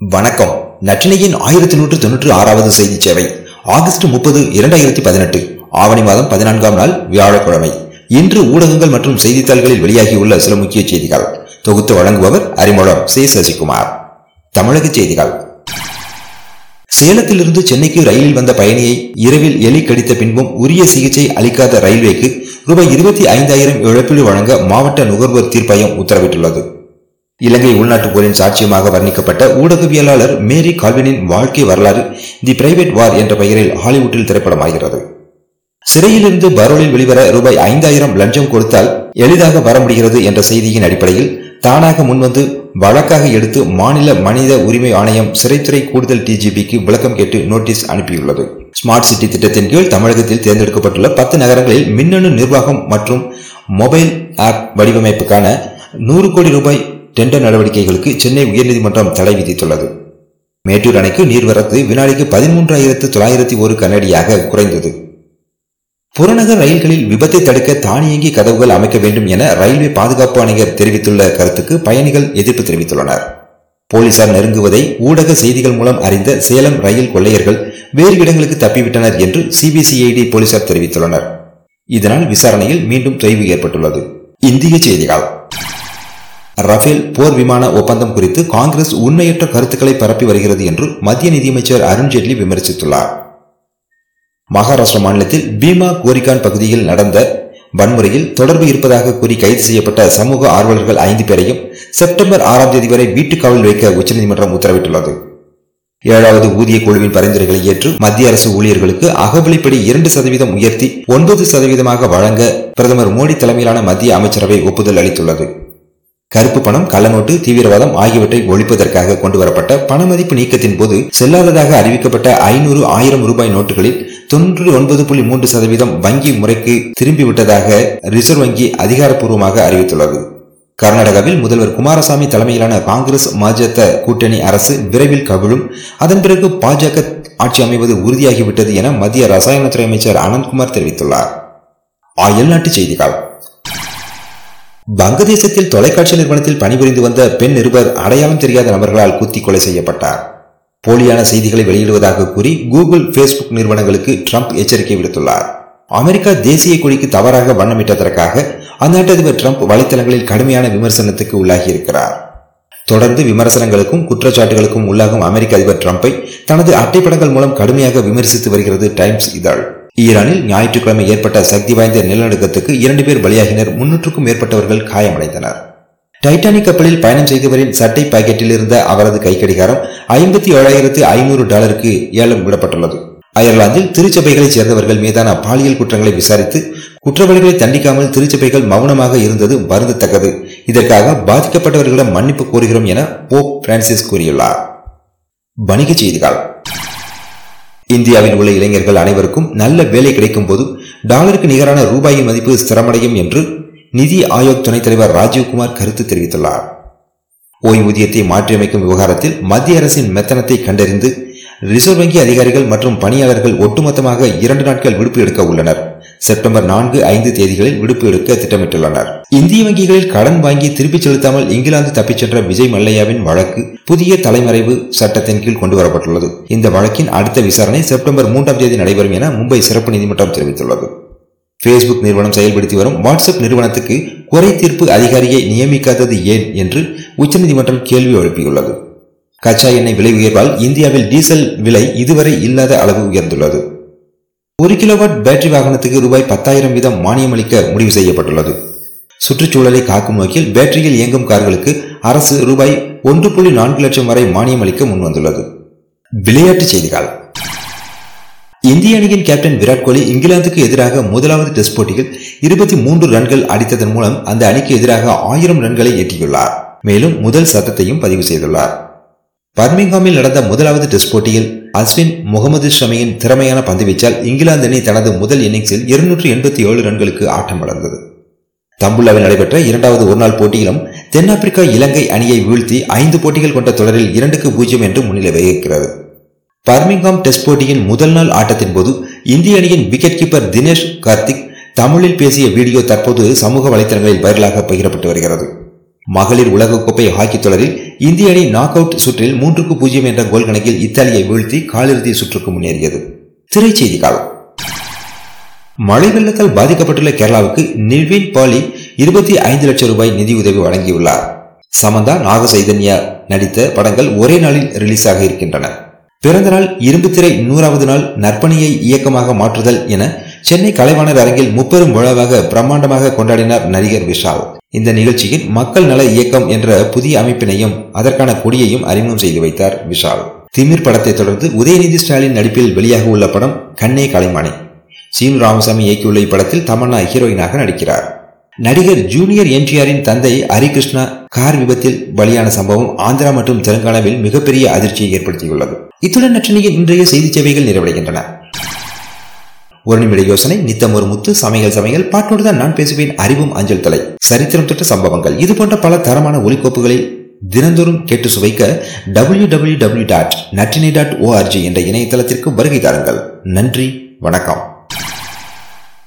வணக்கம். நற்றினையின் ஆயிரத்தி நூற்று தொன்னூற்று ஆறாவது செய்தி சேவை ஆகஸ்ட் முப்பது இரண்டாயிரத்தி பதினெட்டு. ஆவணி மாதம் பதினான்காம் நாள் வியாழக்கிழமை. இன்று ஊடகங்கள் மற்றும் செய்தித்தாள்களில் வெளியாகியுள்ள சில முக்கிய செய்திகள். தொகுத்து வழங்குபவர் அறிமுகம் சே. சசிகுமார். தமிழக செய்திகள். சேலத்திலிருந்து சென்னைக்கு ரயிலில் வந்த பயணியை இரவில் எலி கடித்த பின்பும் உரிய சிகிச்சை அளிக்காத ரயில்வேக்கு ரூபாய் இருபத்தி ஐந்தாயிரம் இழப்பீடு வழங்க மாவட்ட நுகர்வோர் தீர்ப்பாயம் உத்தரவிட்டுள்ளது. இலங்கை உள்நாட்டு போரின் சாட்சியமாக வர்ணிக்கப்பட்ட ஊடகவியலாளர் மேரி கால்வினின் வாழ்க்கை வரலாறு தி பிரைவேட் வார் என்ற பெயரில் ஹாலிவுட்டில் திரைப்படமாகிறது. சிறையிலிருந்து பரோலில் வெளிவர ரூபாய் ஐந்தாயிரம் லஞ்சம் கொடுத்தால் எளிதாக வர முடிகிறது என்ற செய்தியின் அடிப்படையில் தானாக முன்வந்து வழக்காக எடுத்து மாநில மனித உரிமை ஆணையம் சிறைத்துறை கூடுதல் டிஜிபிக்கு விளக்கம் கேட்டு நோட்டீஸ் அனுப்பியுள்ளது. ஸ்மார்ட் சிட்டி திட்டத்தின் கீழ் தமிழகத்தில் தேர்ந்தெடுக்கப்பட்டுள்ள பத்து நகரங்களில் மின்னணு நிர்வாகம் மற்றும் மொபைல் ஆப் வடிவமைப்புக்கான நூறு கோடி ரூபாய் டெண்டர் நடவடிக்கைகளுக்கு சென்னை உயர்நீதிமன்றம் தடை விதித்துள்ளது. மேட்டூர் அணைக்கு நீர்வரத்து வினாடிக்கு பதிமூன்றாயிரத்து தொள்ளாயிரத்தி ஒரு கனடியாக குறைந்தது. புறநகர் ரயில்களில் விபத்தை தடுக்க தானியங்கி கதவுகள் அமைக்க வேண்டும் என ரயில்வே பாதுகாப்பு ஆணையர் தெரிவித்துள்ள கருத்துக்கு பயணிகள் எதிர்ப்பு தெரிவித்துள்ளனர். போலீசார் நெருங்குவதை ஊடக செய்திகள் மூலம் அறிந்த சேலம் ரயில் கொள்ளையர்கள் வேறு இடங்களுக்கு தப்பிவிட்டனர் என்று சிபிசிஐடி போலீசார் தெரிவித்துள்ளனர். இதனால் விசாரணையில் மீண்டும் தொய்வு ஏற்பட்டுள்ளது. இந்திய செய்திகள். ரஃபேல் போர் விமான ஒப்பந்தம் குறித்து காங்கிரஸ் உண்மையற்ற கருத்துக்களை பரப்பி வருகிறது என்று மத்திய நிதியமைச்சர் அருண்ஜேட்லி விமர்சித்துள்ளார். மகாராஷ்டிரா மாநிலத்தில் பீமா கோரிகான் பகுதியில் நடந்த வன்முறையில் தொடர்பு இருப்பதாக கூறி கைது செய்யப்பட்ட சமூக ஆர்வலர்கள் ஐந்து பேரையும் செப்டம்பர் ஆறாம் தேதி வரை வீட்டுக் காவல் வைக்க உச்சநீதிமன்றம் உத்தரவிட்டுள்ளது. ஏழாவது ஊதிய குழுவின் பரிந்துரைகளை ஏற்று மத்திய அரசு ஊழியர்களுக்கு அகவிலைப்படி இரண்டு சதவீதம் உயர்த்தி ஒன்பது சதவீதமாக வழங்க பிரதமர் மோடி தலைமையிலான மத்திய அமைச்சரவை ஒப்புதல் அளித்துள்ளது. கருப்பு பணம் கள்ளநோட்டு தீவிரவாதம் ஆகியவற்றை ஒழிப்பதற்காக கொண்டுவரப்பட்ட பணமதிப்பு நீக்கத்தின் போது செல்லாததாக அறிவிக்கப்பட்ட ஐநூறு ஆயிரம் ரூபாய் நோட்டுகளில் தொன்று ஒன்பது புள்ளி மூன்று சதவீதம் வங்கி முறைக்கு திரும்பிவிட்டதாக ரிசர்வ் வங்கி அதிகாரப்பூர்வமாக அறிவித்துள்ளது. கர்நாடகாவில் முதல்வர் குமாரசாமி தலைமையிலான காங்கிரஸ் மாஜத்த கூட்டணி அரசு விரைவில் கவிழும். அதன் பிறகு பாஜக ஆட்சி அமைவது உறுதியாகிவிட்டது என மத்திய ரசாயனத்துறை அமைச்சர் அனந்த்குமார் தெரிவித்துள்ளார். ஆயல் செய்திகள். வங்கதேசத்தில் தொலைக்காட்சி நிறுவனத்தில் பணிபுரிந்து வந்த பெண் நிருபர் அடையாளம் தெரியாத நபர்களால் குத்தி கொலை செய்யப்பட்டார். போலியான செய்திகளை வெளியிடுவதாக கூறி கூகுள் பேஸ்புக் நிறுவனங்களுக்கு ட்ரம்ப் எச்சரிக்கை விடுத்துள்ளார். அமெரிக்கா தேசிய கொடிக்கு தவறாக வண்ணமிட்டதற்காக அந்நாட்டு அதிபர் ட்ரம்ப் வலைத்தளங்களில் கடுமையான விமர்சனத்துக்கு உள்ளாகியிருக்கிறார். தொடர்ந்து விமர்சனங்களுக்கும் குற்றச்சாட்டுகளுக்கும் உள்ளாகும் அமெரிக்க அதிபர் ட்ரம்ப்பை தனது அட்டைப்படங்கள் மூலம் கடுமையாக விமர்சித்து வருகிறது டைம்ஸ் இதழ். ஈரானில் ஞாயிற்றுக்கிழமை ஏற்பட்ட சக்தி வாய்ந்த நிலநடுக்கத்துக்கு இரண்டு பேர் பலியாகினர். முன்னூற்றுக்கும் மேற்பட்டவர்கள் காயமடைந்தனர். டைட்டானிக் கப்பலில் பயணம் செய்தவரின் சட்டை பாக்கெட்டில் இருந்த அவரது கைக்கடிகாரம் ஐம்பத்தி ஏழாயிரத்து ஐநூறு டாலருக்கு ஏலம் விடப்பட்டுள்ளது. அயர்லாந்தில் திருச்சபைகளைச் சேர்ந்தவர்கள் மீதான பாலியல் குற்றங்களை விசாரித்து குற்றவாளிகளை தண்டிக்காமல் திருச்சபைகள் மௌனமாக இருந்தது வருந்தத்தக்கது. இதற்காக பாதிக்கப்பட்டவர்களிடம் மன்னிப்பு கோருகிறோம் என போப் பிரான்சிஸ் கூறியுள்ளார். வணிகச் செய்திகள். இந்தியாவில் உள்ள இளைஞர்கள் அனைவருக்கும் நல்ல வேலை கிடைக்கும் போது டாலருக்கு நிகரான ரூபாயின் மதிப்பு ஸ்திரமடையும் என்று நிதி ஆயோக் துணைத் தலைவர் ராஜீவ்குமார் கருத்து தெரிவித்துள்ளார். ஓய்வூதியத்தை மாற்றியமைக்கும் விவகாரத்தில் மத்திய அரசின் மெத்தனத்தை கண்டறிந்து ரிசர்வ் வங்கி அதிகாரிகள் மற்றும் பணியாளர்கள் ஒட்டுமொத்தமாக இரண்டு நாட்கள் விடுப்பு எடுக்க உள்ளனர். செப்டம்பர் நான்கு ஐந்து தேதிகளில் விடுப்பு எடுக்க திட்டமிட்டுள்ளனர். இந்திய வங்கிகளில் கடன் வாங்கி திருப்பிச் செலுத்தாமல் இங்கிலாந்து தப்பிச் சென்ற விஜய் மல்லையாவின் வழக்கு புதிய தலைமறைவு சட்டத்தின் கீழ் கொண்டுவரப்பட்டுள்ளது இந்த வழக்கின் அடுத்த விசாரணை செப்டம்பர் மூன்றாம் தேதி நடைபெறும் என மும்பை சிறப்பு நீதிமன்றம் தெரிவித்துள்ளது. பேஸ்புக் நிறுவனம் செயல்படுத்தி வரும் வாட்ஸ்அப் நிறுவனத்துக்கு குறை தீர்ப்பு அதிகாரியை நியமிக்காதது ஏன் என்று உச்சநீதிமன்றம் கேள்வி எழுப்பியுள்ளது. கச்சா எண்ணெய் விலை உயர்வால் இந்தியாவில் டீசல் விலை இதுவரை இல்லாத அளவு உயர்ந்துள்ளது. ஒரு கிலோவாட் பேட்டரி வாகனத்துக்கு ரூபாய் பத்தாயிரம் வீதம் மானியம் அளிக்க முடிவு செய்யப்பட்டுள்ளது. சுற்றுச்சூழலை காக்கும் நோக்கில் பேட்டரியில் இயங்கும் கார்களுக்கு அரசு ரூபாய் ஒன்று புள்ளி நான்கு லட்சம் வரை மானியம் அளிக்க முன்வந்துள்ளது விளையாட்டுச் செய்திகள். இந்திய அணியின் கேப்டன் விராட் கோலி இங்கிலாந்துக்கு எதிராக முதலாவது டெஸ்ட் போட்டியில் இருபத்தி மூன்று ரன்கள் அடித்ததன் மூலம் அந்த அணிக்கு எதிராக ஆயிரம் ரன்களை எட்டியுள்ளார். மேலும் முதல் சத்தத்தையும் பதிவு செய்துள்ளார். பர்மிங்ஹாமில் நடந்த முதலாவது டெஸ்ட் போட்டியில் அஸ்வின் முகமது ஷமியின் திறமையான பந்துவீச்சால் இங்கிலாந்து அணி தனது முதல் இன்னிங்ஸில் இருநூற்றி எண்பத்தி ஏழு ரன்களுக்கு ஆட்டம் வளர்ந்தது தம்புல்லாவில் நடைபெற்ற இரண்டாவது ஒருநாள் போட்டியிலும் தென்னாப்பிரிக்கா இலங்கை அணியை வீழ்த்தி ஐந்து போட்டிகள் கொண்ட தொடரில் இரண்டுக்கு பூஜ்ஜியம் என்று முன்னிலை வகிக்கிறது. பர்மிங்காம் டெஸ்ட் போட்டியின் முதல் நாள் ஆட்டத்தின் போது இந்திய அணியின் விக்கெட் கீப்பர் தினேஷ் கார்த்திக் தமிழில் பேசிய வீடியோ தற்போது சமூக வலைதளங்களில் வைரலாக பகிரப்பட்டு வருகிறது. மகளிர் உலகக்கோப்பை ஹாக்கி தொடரில் இந்திய அணி நாக் அவுட் சுற்றில் மூன்றுக்கு பூஜ்ஜியம் என்ற கோல் கணக்கில் இத்தாலியை வீழ்த்தி காலிறுதி சுற்றுக்கு முன்னேறியது. திரைச்செய்திகள் மழை வெள்ளத்தால் பாதிக்கப்பட்டுள்ள கேரளாவுக்கு நிர்வீன் பாலி இருபத்தி ஐந்து லட்சம் ரூபாய் நிதியுதவி வழங்கியுள்ளார். சமந்தா நாக சைதன்யா நடித்த படங்கள் ஒரே நாளில் ரிலீஸ் ஆக இருக்கின்றன. பிறந்த நாள் இரும்புத்திரை நூறாவது நாள் நற்பணியை இயக்கமாக மாற்றுதல் என சென்னை கலைவாணர் அரங்கில் முப்பெரும் விழாவாக பிரம்மாண்டமாக கொண்டாடினார் நடிகர் விஷால். இந்த நிகழ்ச்சியில் மக்கள் நல இயக்கம் என்ற புதிய அமைப்பினையும் அதற்கான கொடியையும் அறிமுகம் செய்து வைத்தார் விஷால். திமிர் படத்தை தொடர்ந்து உதயநிதி ஸ்டாலின் நடிப்பில் வெளியாக உள்ள படம் கண்ணே கலைமானி. சீனு ராமசாமி இயக்கியுள்ள இப்படத்தில் தமன்னா ஹீரோயினாக நடிக்கிறார். நடிகர் ஜூனியர் என்டிஆரின் தந்தை ஹரிகிருஷ்ணா கார் விபத்தில் பலியான சம்பவம் ஆந்திரா மற்றும் தெலுங்கானாவில் மிகப்பெரிய அதிர்ச்சியை ஏற்படுத்தியுள்ளது. இத்துடன் நற்றினியின் இன்றைய செய்தி சேவைகள் நிறைவடைகின்றன. ஒரு நிமிட யோசனை நித்தம் ஒரு முத்து சமையல் சமையல் பாட்டோடு தான் நான் பேசுவேன் அறிவும் அஞ்சல் தலை. சரித்திரம் தொட்ட சம்பவங்கள் இது போன்ற பல தரமான ஒலிக்கோப்புகளை தினந்தோறும் கேட்டு சுவைக்க W W W dot Natrinai dot O R G என்ற இணையதளத்திற்கு வருகை தாருங்கள். நன்றி வணக்கம்.